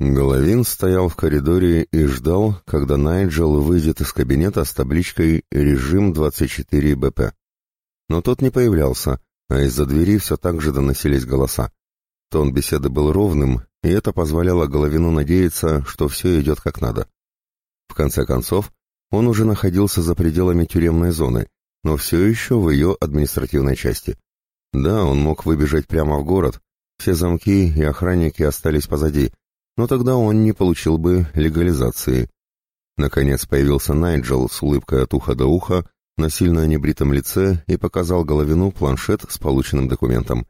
Головин стоял в коридоре и ждал, когда Найджел выйдет из кабинета с табличкой «Режим 24БП». Но тот не появлялся, а из-за двери все так же доносились голоса. Тон беседы был ровным, и это позволяло Головину надеяться, что все идет как надо. В конце концов, он уже находился за пределами тюремной зоны, но все еще в ее административной части. Да, он мог выбежать прямо в город, все замки и охранники остались позади, но тогда он не получил бы легализации. Наконец появился Найджел с улыбкой от уха до уха на сильно небритом лице и показал Головину планшет с полученным документом.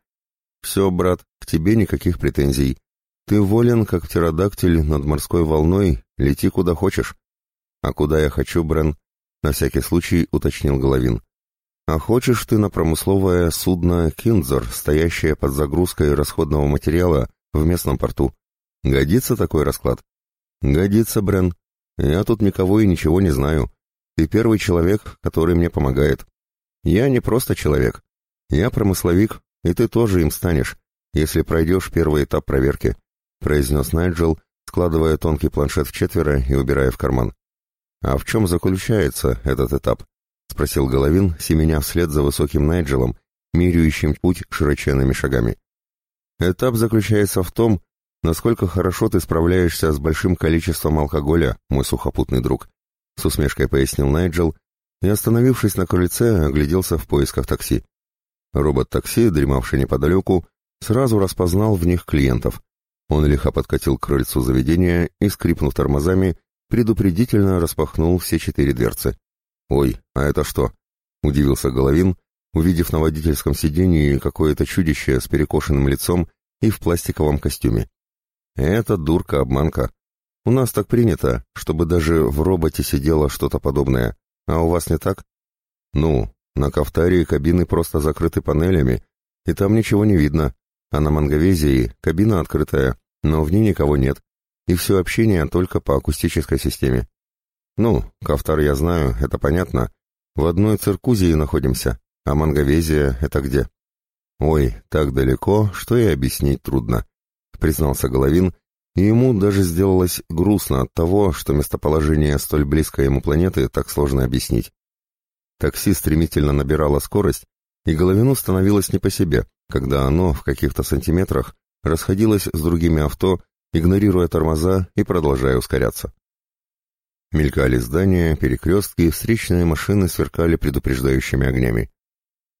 «Все, брат, к тебе никаких претензий. Ты волен, как птеродактиль над морской волной, лети куда хочешь». «А куда я хочу, Брен?» — на всякий случай уточнил Головин. «А хочешь ты на промысловое судно «Киндзор», стоящее под загрузкой расходного материала в местном порту?» Годится такой расклад? Годится, Брен. Я тут никого и ничего не знаю. Ты первый человек, который мне помогает. Я не просто человек. Я промысловик, и ты тоже им станешь, если пройдешь первый этап проверки», — произнес Найджел, складывая тонкий планшет в четверо и убирая в карман. «А в чем заключается этот этап?» — спросил Головин, семеня вслед за высоким Найджелом, меряющим путь широченными шагами. «Этап заключается в том, насколько хорошо ты справляешься с большим количеством алкоголя, мой сухопутный друг», — с усмешкой пояснил Найджел и, остановившись на крыльце, огляделся в поисках такси. Робот-такси, дремавший неподалеку, сразу распознал в них клиентов. Он лихо подкатил к крыльцу заведения и, скрипнув тормозами, предупредительно распахнул все четыре дверцы. «Ой, а это что?» — удивился Головин, увидев на водительском сидении какое-то чудище с перекошенным лицом и в пластиковом костюме. Это дурка-обманка. У нас так принято, чтобы даже в роботе сидело что-то подобное. А у вас не так? Ну, на Кафтарии кабины просто закрыты панелями, и там ничего не видно. А на Манговезии кабина открытая, но в ней никого нет. И все общение только по акустической системе. Ну, Кафтар я знаю, это понятно. В одной циркузии находимся, а Манговезия — это где? Ой, так далеко, что и объяснить трудно. — признался Головин, и ему даже сделалось грустно от того, что местоположение столь близкой ему планеты так сложно объяснить. Такси стремительно набирало скорость, и Головину становилось не по себе, когда оно в каких-то сантиметрах расходилось с другими авто, игнорируя тормоза и продолжая ускоряться. Мелькали здания, перекрестки, встречные машины сверкали предупреждающими огнями.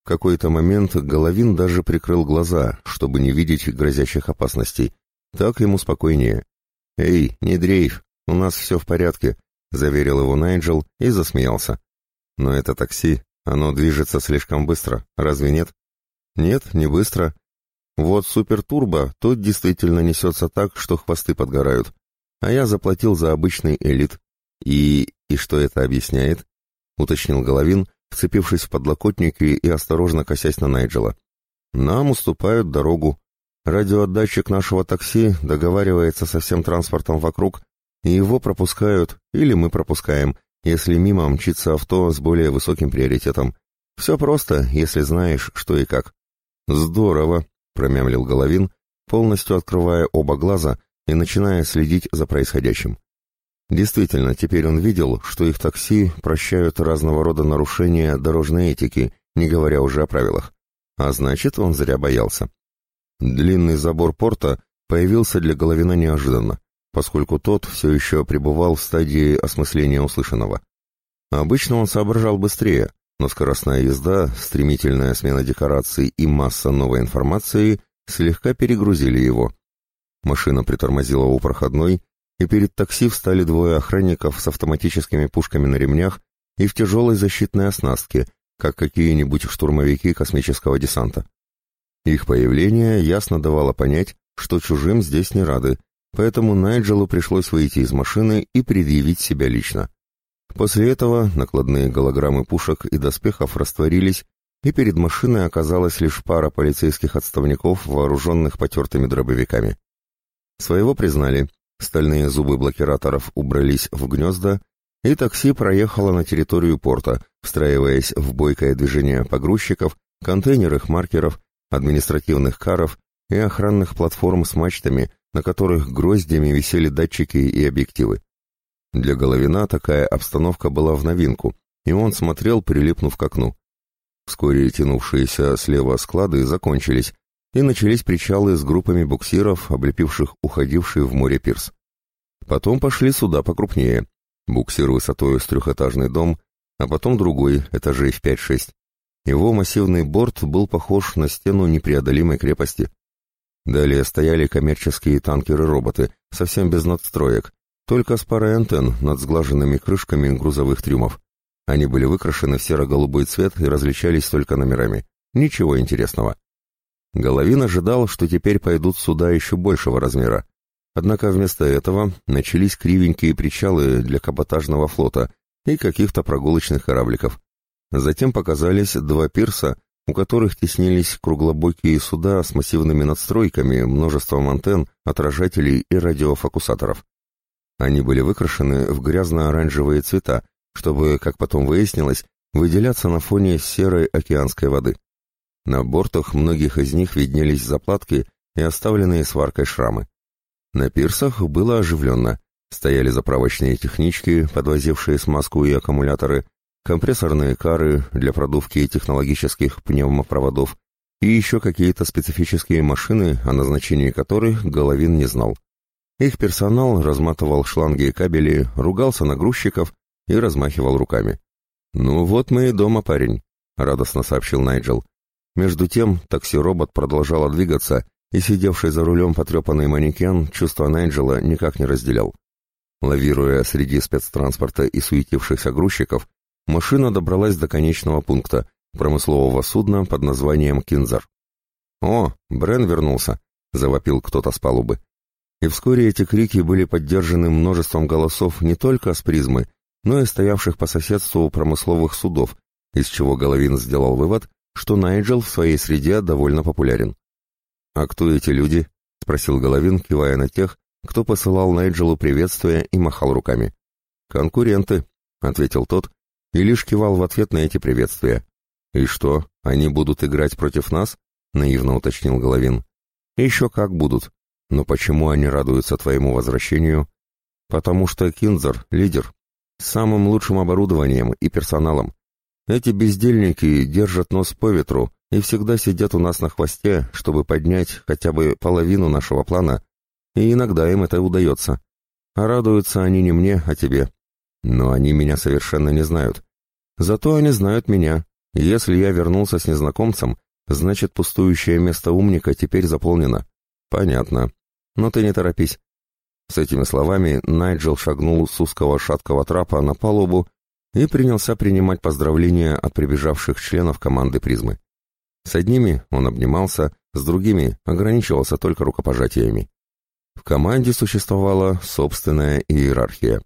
Какой-то момент Головин даже прикрыл глаза, чтобы не видеть грозящих опасностей. Так ему спокойнее. «Эй, не дрейф, у нас все в порядке», — заверил его Найджел и засмеялся. «Но это такси, оно движется слишком быстро, разве нет?» «Нет, не быстро. Вот супертурбо, тот действительно несется так, что хвосты подгорают. А я заплатил за обычный элит. И... и что это объясняет?» — уточнил Головин, вцепившись в подлокотники и осторожно косясь на Найджела. «Нам уступают дорогу. Радиоотдатчик нашего такси договаривается со всем транспортом вокруг, и его пропускают, или мы пропускаем, если мимо мчится авто с более высоким приоритетом. Все просто, если знаешь, что и как». «Здорово», — промямлил Головин, полностью открывая оба глаза и начиная следить за происходящим. Действительно, теперь он видел, что их такси прощают разного рода нарушения дорожной этики, не говоря уже о правилах. А значит, он зря боялся. Длинный забор порта появился для Головина неожиданно, поскольку тот все еще пребывал в стадии осмысления услышанного. Обычно он соображал быстрее, но скоростная езда, стремительная смена декораций и масса новой информации слегка перегрузили его. Машина притормозила у проходной, и перед такси встали двое охранников с автоматическими пушками на ремнях и в тяжелой защитной оснастке, как какие-нибудь штурмовики космического десанта. Их появление ясно давало понять, что чужим здесь не рады, поэтому Найджелу пришлось выйти из машины и предъявить себя лично. После этого накладные голограммы пушек и доспехов растворились, и перед машиной оказалась лишь пара полицейских отставников, вооруженных потертыми дробовиками. Своего признали, Стальные зубы блокираторов убрались в гнезда, и такси проехало на территорию порта, встраиваясь в бойкое движение погрузчиков, контейнерных маркеров, административных каров и охранных платформ с мачтами, на которых гроздями висели датчики и объективы. Для Головина такая обстановка была в новинку, и он смотрел, прилипнув к окну. Вскоре тянувшиеся слева склады закончились, и начались причалы с группами буксиров, облепивших уходивший в море пирс. Потом пошли суда покрупнее. Буксир высотой с трехэтажный дом, а потом другой, этажей в 5-6. Его массивный борт был похож на стену непреодолимой крепости. Далее стояли коммерческие танкеры-роботы, совсем без надстроек, только с парой антенн над сглаженными крышками грузовых трюмов. Они были выкрашены в серо-голубой цвет и различались только номерами. Ничего интересного. Головин ожидал, что теперь пойдут суда еще большего размера. Однако вместо этого начались кривенькие причалы для каботажного флота и каких-то прогулочных корабликов. Затем показались два пирса, у которых теснились круглобокие суда с массивными надстройками, множеством антенн, отражателей и радиофокусаторов. Они были выкрашены в грязно-оранжевые цвета, чтобы, как потом выяснилось, выделяться на фоне серой океанской воды. На бортах многих из них виднелись заплатки и оставленные сваркой шрамы. На пирсах было оживленно. Стояли заправочные технички, подвозившие смазку и аккумуляторы, компрессорные кары для продувки технологических пневмопроводов и еще какие-то специфические машины, о назначении которых Головин не знал. Их персонал разматывал шланги и кабели, ругался на грузчиков и размахивал руками. «Ну вот мы и дома, парень», — радостно сообщил Найджел. Между тем такси-робот продолжало двигаться, и сидевший за рулем потрепанный манекен чувства Найджела никак не разделял. Лавируя среди спецтранспорта и суетившихся грузчиков, машина добралась до конечного пункта, промыслового судна под названием «Кинзар». «О, Брен вернулся!» — завопил кто-то с палубы. И вскоре эти крики были поддержаны множеством голосов не только с призмы, но и стоявших по соседству промысловых судов, из чего Головин сделал вывод, что Найджел в своей среде довольно популярен. «А кто эти люди?» — спросил Головин, кивая на тех, кто посылал Найджелу приветствия и махал руками. «Конкуренты», — ответил тот, и лишь кивал в ответ на эти приветствия. «И что, они будут играть против нас?» — наивно уточнил Головин. «Еще как будут. Но почему они радуются твоему возвращению?» «Потому что Кинзер — лидер, с самым лучшим оборудованием и персоналом. Эти бездельники держат нос по ветру и всегда сидят у нас на хвосте, чтобы поднять хотя бы половину нашего плана, и иногда им это удается. А радуются они не мне, а тебе. Но они меня совершенно не знают. Зато они знают меня. Если я вернулся с незнакомцем, значит пустующее место умника теперь заполнено. Понятно. Но ты не торопись. С этими словами Найджел шагнул с узкого шаткого трапа на палубу и принялся принимать поздравления от прибежавших членов команды «Призмы». С одними он обнимался, с другими ограничивался только рукопожатиями. В команде существовала собственная иерархия.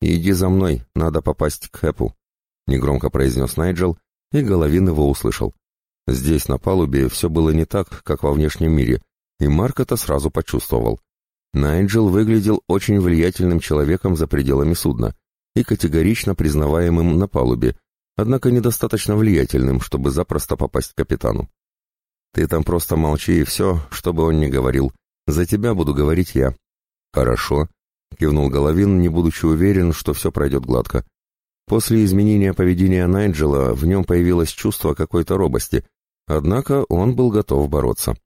«Иди за мной, надо попасть к Хэпу», — негромко произнес Найджел, и Головин его услышал. Здесь, на палубе, все было не так, как во внешнем мире, и Марк это сразу почувствовал. Найджел выглядел очень влиятельным человеком за пределами судна и категорично признаваемым на палубе, однако недостаточно влиятельным, чтобы запросто попасть к капитану. «Ты там просто молчи и все, что бы он ни говорил. За тебя буду говорить я». «Хорошо», — кивнул Головин, не будучи уверен, что все пройдет гладко. После изменения поведения Найджела в нем появилось чувство какой-то робости, однако он был готов бороться.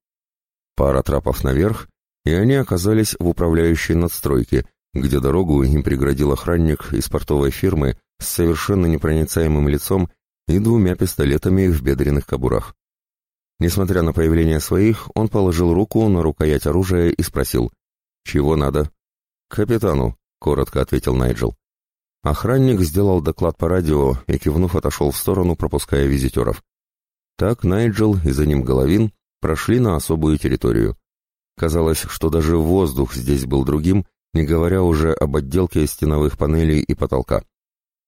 Пара трапов наверх, и они оказались в управляющей надстройке, где дорогу им преградил охранник из портовой фирмы с совершенно непроницаемым лицом и двумя пистолетами в бедренных кобурах. Несмотря на появление своих, он положил руку на рукоять оружия и спросил, «Чего надо?» «Капитану», — коротко ответил Найджел. Охранник сделал доклад по радио и, кивнув, отошел в сторону, пропуская визитеров. Так Найджел и за ним Головин прошли на особую территорию. Казалось, что даже воздух здесь был другим, не говоря уже об отделке стеновых панелей и потолка.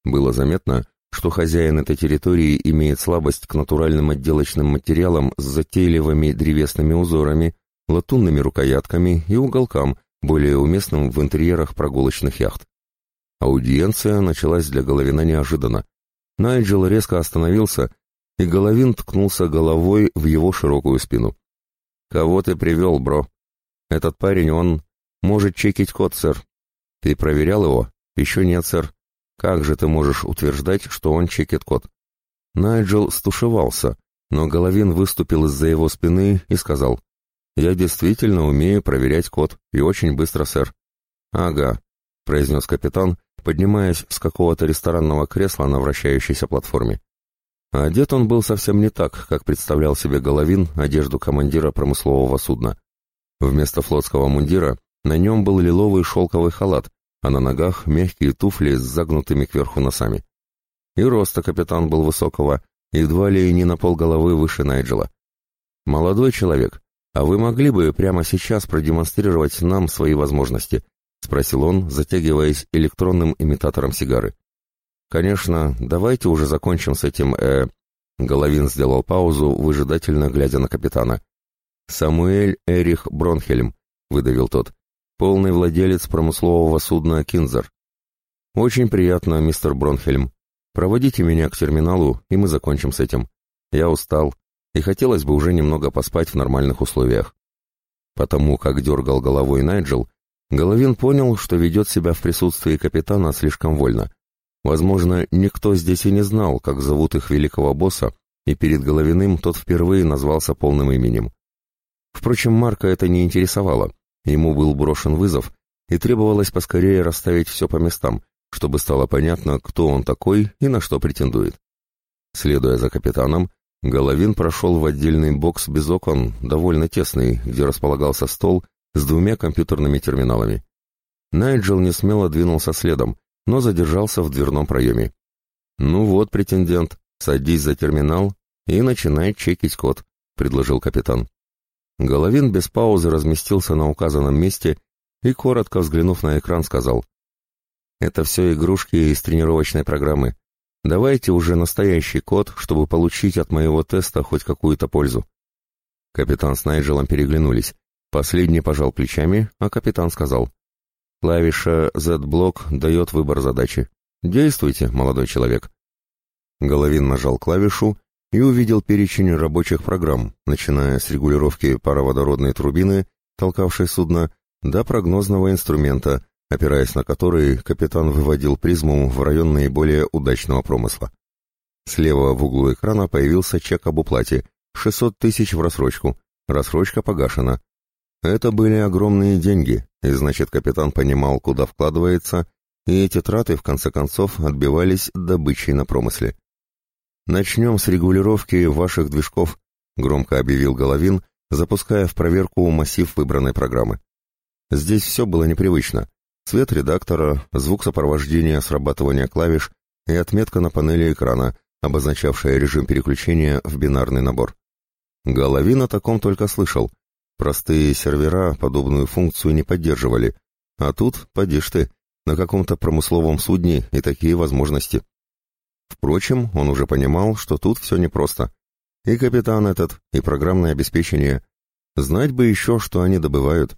Было заметно, что хозяин этой территории имеет слабость к натуральным отделочным материалам с затейливыми древесными узорами, латунными рукоятками и уголкам, более уместным в интерьерах прогулочных яхт. Аудиенция началась для Головина неожиданно. Найджел резко остановился, и Головин ткнулся головой в его широкую спину. «Кого ты привел, бро?» Этот парень, он может чекить код, сэр. Ты проверял его? Еще нет, сэр. Как же ты можешь утверждать, что он чекит код? Найджел стушевался, но Головин выступил из-за его спины и сказал, «Я действительно умею проверять код, и очень быстро, сэр». «Ага», — произнес капитан, поднимаясь с какого-то ресторанного кресла на вращающейся платформе. Одет он был совсем не так, как представлял себе Головин одежду командира промыслового судна. Вместо флотского мундира на нем был лиловый шелковый халат, а на ногах мягкие туфли с загнутыми кверху носами. И роста капитан был высокого, едва ли не на полголовы выше Найджела. «Молодой человек, а вы могли бы прямо сейчас продемонстрировать нам свои возможности?» — спросил он, затягиваясь электронным имитатором сигары. «Конечно, давайте уже закончим с этим, э...» Головин сделал паузу, выжидательно глядя на капитана. «Самуэль Эрих Бронхельм», — выдавил тот полный владелец промыслового судна «Кинзер». «Очень приятно, мистер Бронхельм. Проводите меня к терминалу, и мы закончим с этим. Я устал, и хотелось бы уже немного поспать в нормальных условиях». Потому как дергал головой Найджел, Головин понял, что ведет себя в присутствии капитана слишком вольно. Возможно, никто здесь и не знал, как зовут их великого босса, и перед Головиным тот впервые назвался полным именем. Впрочем, Марка это не интересовало. Ему был брошен вызов, и требовалось поскорее расставить все по местам, чтобы стало понятно, кто он такой и на что претендует. Следуя за капитаном, Головин прошел в отдельный бокс без окон, довольно тесный, где располагался стол с двумя компьютерными терминалами. Найджел не смело двинулся следом, но задержался в дверном проеме. «Ну вот, претендент, садись за терминал и начинай чекить код», — предложил капитан. Головин без паузы разместился на указанном месте и, коротко взглянув на экран, сказал, «Это все игрушки из тренировочной программы. Давайте уже настоящий код, чтобы получить от моего теста хоть какую-то пользу». Капитан с Найджелом переглянулись. Последний пожал плечами, а капитан сказал, «Клавиша Z-блок дает выбор задачи. Действуйте, молодой человек». Головин нажал клавишу, и увидел перечень рабочих программ, начиная с регулировки пароводородной турбины, толкавшей судно, до прогнозного инструмента, опираясь на который капитан выводил призму в район наиболее удачного промысла. Слева в углу экрана появился чек об уплате — 600 тысяч в рассрочку, рассрочка погашена. Это были огромные деньги, и значит капитан понимал, куда вкладывается, и эти траты в конце концов отбивались добычей на промысле. «Начнем с регулировки ваших движков», — громко объявил Головин, запуская в проверку массив выбранной программы. Здесь все было непривычно. Цвет редактора, звук сопровождения срабатывания клавиш и отметка на панели экрана, обозначавшая режим переключения в бинарный набор. Головин о таком только слышал. Простые сервера подобную функцию не поддерживали. А тут, поди ты, на каком-то промысловом судне и такие возможности. Впрочем, он уже понимал, что тут все непросто. И капитан этот, и программное обеспечение. Знать бы еще, что они добывают.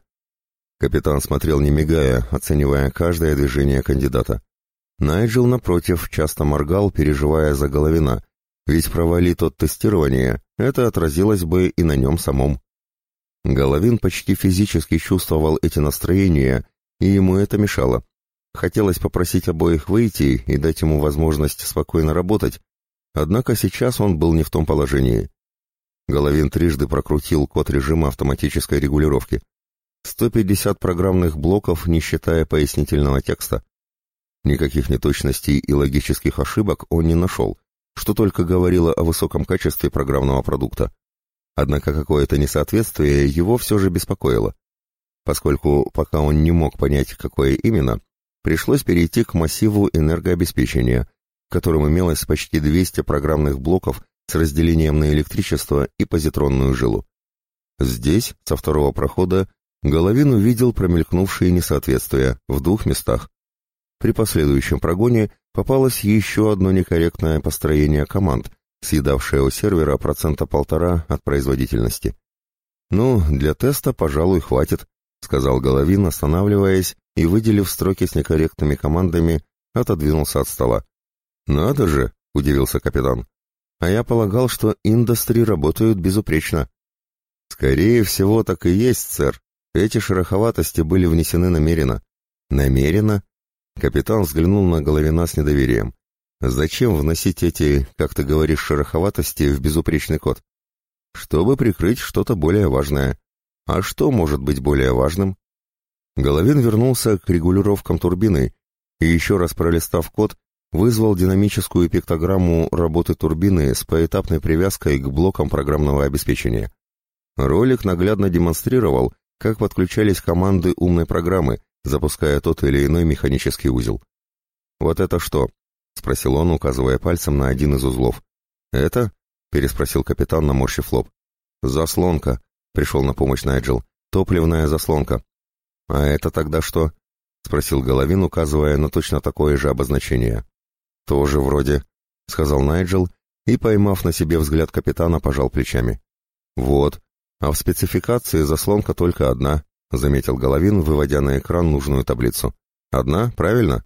Капитан смотрел не мигая, оценивая каждое движение кандидата. Найджел, напротив, часто моргал, переживая за Головина, ведь провали тот тестирование, это отразилось бы и на нем самом. Головин почти физически чувствовал эти настроения, и ему это мешало. Хотелось попросить обоих выйти и дать ему возможность спокойно работать, однако сейчас он был не в том положении. Головин трижды прокрутил код режима автоматической регулировки. 150 программных блоков, не считая пояснительного текста. Никаких неточностей и логических ошибок он не нашел, что только говорило о высоком качестве программного продукта. Однако какое-то несоответствие его все же беспокоило. Поскольку пока он не мог понять, какое именно, пришлось перейти к массиву энергообеспечения, в котором имелось почти 200 программных блоков с разделением на электричество и позитронную жилу. Здесь, со второго прохода, Головин увидел промелькнувшие несоответствия в двух местах. При последующем прогоне попалось еще одно некорректное построение команд, съедавшее у сервера процента полтора от производительности. «Ну, для теста, пожалуй, хватит», — сказал Головин, останавливаясь и, выделив строки с некорректными командами, отодвинулся от стола. «Надо же!» — удивился капитан. «А я полагал, что индустри работают безупречно». «Скорее всего, так и есть, сэр», Эти шероховатости были внесены намеренно. Намеренно? Капитан взглянул на Головина с недоверием. Зачем вносить эти, как ты говоришь, шероховатости в безупречный код? Чтобы прикрыть что-то более важное. А что может быть более важным? Головин вернулся к регулировкам турбины и еще раз пролистав код, вызвал динамическую пиктограмму работы турбины с поэтапной привязкой к блокам программного обеспечения. Ролик наглядно демонстрировал, как подключались команды умной программы, запуская тот или иной механический узел. «Вот это что?» — спросил он, указывая пальцем на один из узлов. «Это?» — переспросил капитан, наморщив лоб. «Заслонка», — пришел на помощь Найджел. «Топливная заслонка». «А это тогда что?» — спросил Головин, указывая на точно такое же обозначение. «Тоже вроде», — сказал Найджел и, поймав на себе взгляд капитана, пожал плечами. «Вот, «А в спецификации заслонка только одна», — заметил Головин, выводя на экран нужную таблицу. «Одна, правильно?»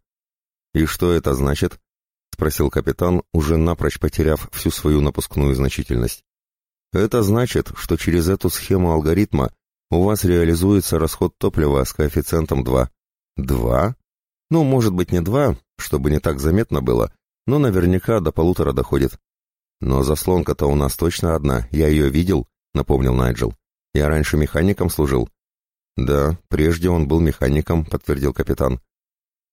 «И что это значит?» — спросил капитан, уже напрочь потеряв всю свою напускную значительность. «Это значит, что через эту схему алгоритма у вас реализуется расход топлива с коэффициентом 2». «Два?» «Ну, может быть, не два, чтобы не так заметно было, но наверняка до полутора доходит». «Но заслонка-то у нас точно одна, я ее видел», напомнил Найджел. «Я раньше механиком служил». «Да, прежде он был механиком», — подтвердил капитан.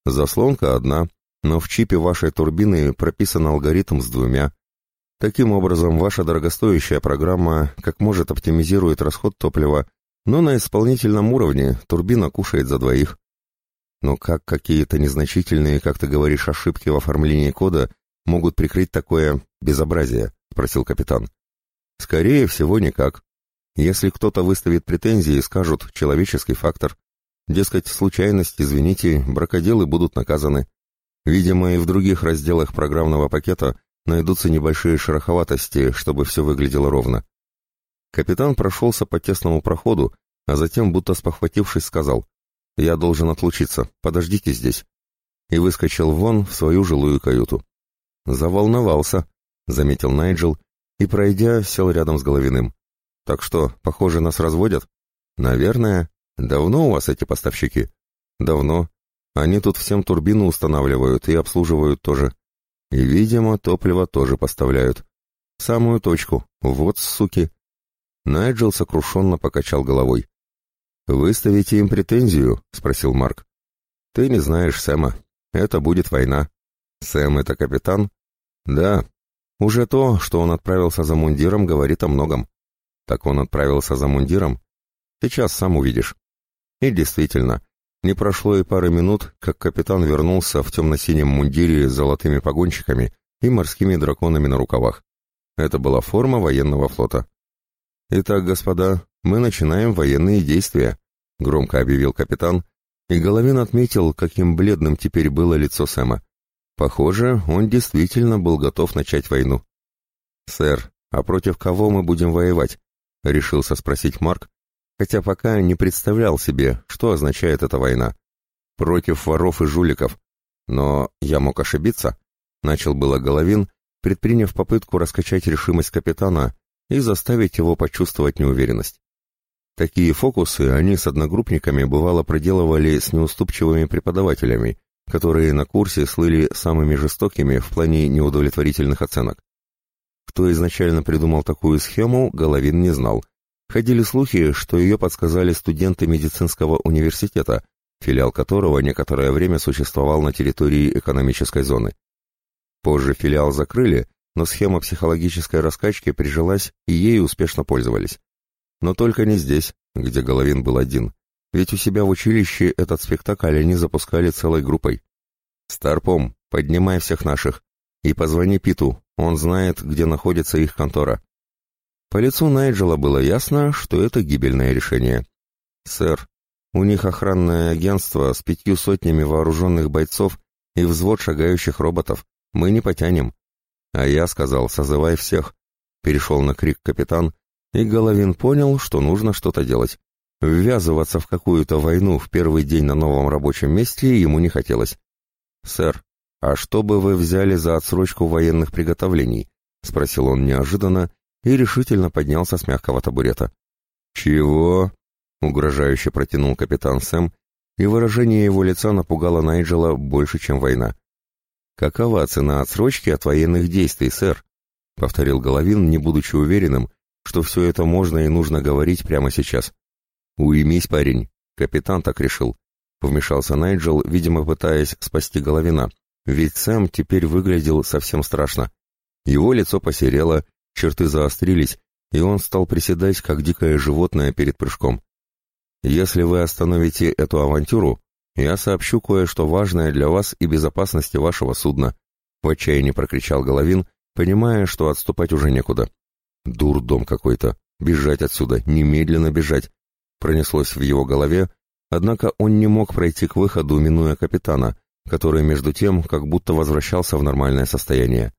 «Заслонка одна, но в чипе вашей турбины прописан алгоритм с двумя. Таким образом, ваша дорогостоящая программа как может оптимизирует расход топлива, но на исполнительном уровне турбина кушает за двоих. Но как какие-то незначительные, как ты говоришь, ошибки в оформлении кода могут прикрыть такое безобразие?» — спросил капитан. Скорее всего, никак. Если кто-то выставит претензии, скажут «человеческий фактор». Дескать, случайность, извините, бракоделы будут наказаны. Видимо, и в других разделах программного пакета найдутся небольшие шероховатости, чтобы все выглядело ровно. Капитан прошелся по тесному проходу, а затем, будто спохватившись, сказал «Я должен отлучиться, подождите здесь» и выскочил вон в свою жилую каюту. «Заволновался», — заметил Найджел и, пройдя, сел рядом с Головиным. «Так что, похоже, нас разводят?» «Наверное. Давно у вас эти поставщики?» «Давно. Они тут всем турбину устанавливают и обслуживают тоже. И, видимо, топливо тоже поставляют. самую точку. Вот суки!» Найджел сокрушенно покачал головой. «Выставите им претензию?» — спросил Марк. «Ты не знаешь Сэма. Это будет война. Сэм — это капитан?» «Да, уже то, что он отправился за мундиром, говорит о многом. Так он отправился за мундиром? Сейчас сам увидишь. И действительно, не прошло и пары минут, как капитан вернулся в темно-синем мундире с золотыми погонщиками и морскими драконами на рукавах. Это была форма военного флота. «Итак, господа, мы начинаем военные действия», — громко объявил капитан, и Головин отметил, каким бледным теперь было лицо Сэма. Похоже, он действительно был готов начать войну. «Сэр, а против кого мы будем воевать?» — решился спросить Марк, хотя пока не представлял себе, что означает эта война. «Против воров и жуликов. Но я мог ошибиться», — начал было Головин, предприняв попытку раскачать решимость капитана и заставить его почувствовать неуверенность. Такие фокусы они с одногруппниками бывало проделывали с неуступчивыми преподавателями, которые на курсе слыли самыми жестокими в плане неудовлетворительных оценок. Кто изначально придумал такую схему, Головин не знал. Ходили слухи, что ее подсказали студенты медицинского университета, филиал которого некоторое время существовал на территории экономической зоны. Позже филиал закрыли, но схема психологической раскачки прижилась и ей успешно пользовались. Но только не здесь, где Головин был один. Ведь у себя в училище этот спектакль они запускали целой группой. «Старпом, поднимай всех наших. И позвони Питу, он знает, где находится их контора». По лицу Найджела было ясно, что это гибельное решение. «Сэр, у них охранное агентство с пятью сотнями вооруженных бойцов и взвод шагающих роботов. Мы не потянем». А я сказал, созывай всех. Перешел на крик капитан, и Головин понял, что нужно что-то делать. Ввязываться в какую-то войну в первый день на новом рабочем месте ему не хотелось. «Сэр, а что бы вы взяли за отсрочку военных приготовлений?» — спросил он неожиданно и решительно поднялся с мягкого табурета. «Чего?» угрожающе протянул капитан Сэм, и выражение его лица напугало Найджела больше, чем война. «Какова цена отсрочки от военных действий, сэр?» — повторил Головин, не будучи уверенным, что все это можно и нужно говорить прямо сейчас. «Уймись, парень, капитан так решил», — вмешался Найджел, видимо, пытаясь спасти Головина, ведь Сэм теперь выглядел совсем страшно. Его лицо посерело, черты заострились, и он стал приседать, как дикое животное перед прыжком. «Если вы остановите эту авантюру, я сообщу кое-что важное для вас и безопасности вашего судна», — в отчаянии прокричал Головин, понимая, что отступать уже некуда. «Дурдом какой-то! Бежать отсюда! Немедленно бежать!» Пронеслось в его голове, однако он не мог пройти к выходу, минуя капитана, который, между тем, как будто возвращался в нормальное состояние.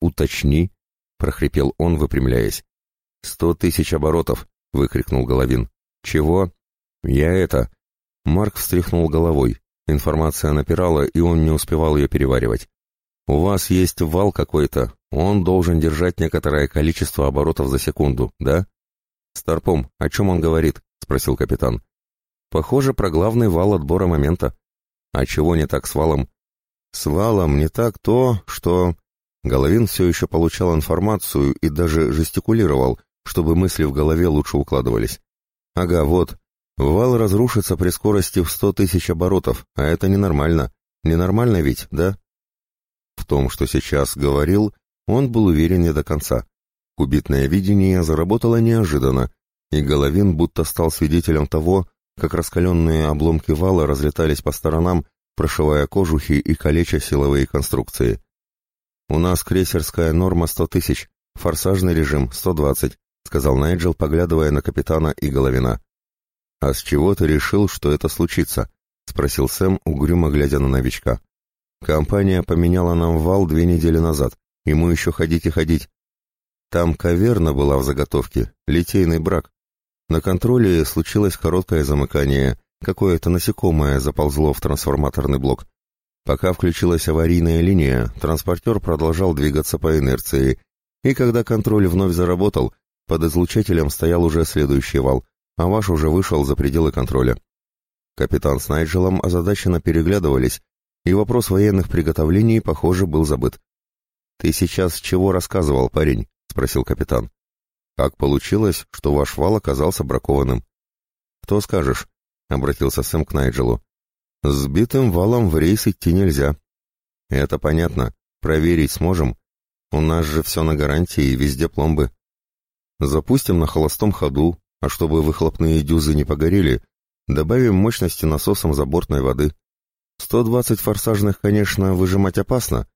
«Уточни», — прохрипел он, выпрямляясь. «Сто тысяч оборотов!» — выкрикнул Головин. «Чего?» «Я это...» Марк встряхнул головой. Информация напирала, и он не успевал ее переваривать. «У вас есть вал какой-то. Он должен держать некоторое количество оборотов за секунду, да?» «Старпом, о чем он говорит?» — спросил капитан. «Похоже, про главный вал отбора момента». «А чего не так с валом?» «С валом не так то, что...» Головин все еще получал информацию и даже жестикулировал, чтобы мысли в голове лучше укладывались. «Ага, вот. Вал разрушится при скорости в сто тысяч оборотов, а это ненормально. Ненормально ведь, да?» В том, что сейчас говорил, он был уверен не до конца. Кубитное видение заработало неожиданно, и Головин будто стал свидетелем того, как раскаленные обломки вала разлетались по сторонам, прошивая кожухи и калеча силовые конструкции. «У нас крейсерская норма сто тысяч, форсажный режим сто двадцать», сказал Найджел, поглядывая на капитана и Головина. «А с чего ты решил, что это случится?» — спросил Сэм, угрюмо глядя на новичка. «Компания поменяла нам вал две недели назад. Ему еще ходить и ходить. Там каверна была в заготовке, литейный брак. На контроле случилось короткое замыкание, какое-то насекомое заползло в трансформаторный блок. Пока включилась аварийная линия, транспортер продолжал двигаться по инерции, и когда контроль вновь заработал, под излучателем стоял уже следующий вал, а ваш уже вышел за пределы контроля. Капитан с Найджелом озадаченно переглядывались, и вопрос военных приготовлений, похоже, был забыт. «Ты сейчас чего рассказывал, парень?» — спросил капитан. «Как получилось, что ваш вал оказался бракованным?» «Кто скажешь?» — обратился Сэм к Найджелу. «Сбитым валом в рейс идти нельзя». «Это понятно. Проверить сможем. У нас же все на гарантии и везде пломбы». «Запустим на холостом ходу, а чтобы выхлопные дюзы не погорели, добавим мощности насосом забортной воды. 120 форсажных, конечно, выжимать опасно,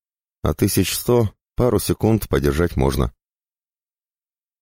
а 1100 пару секунд подержать можно».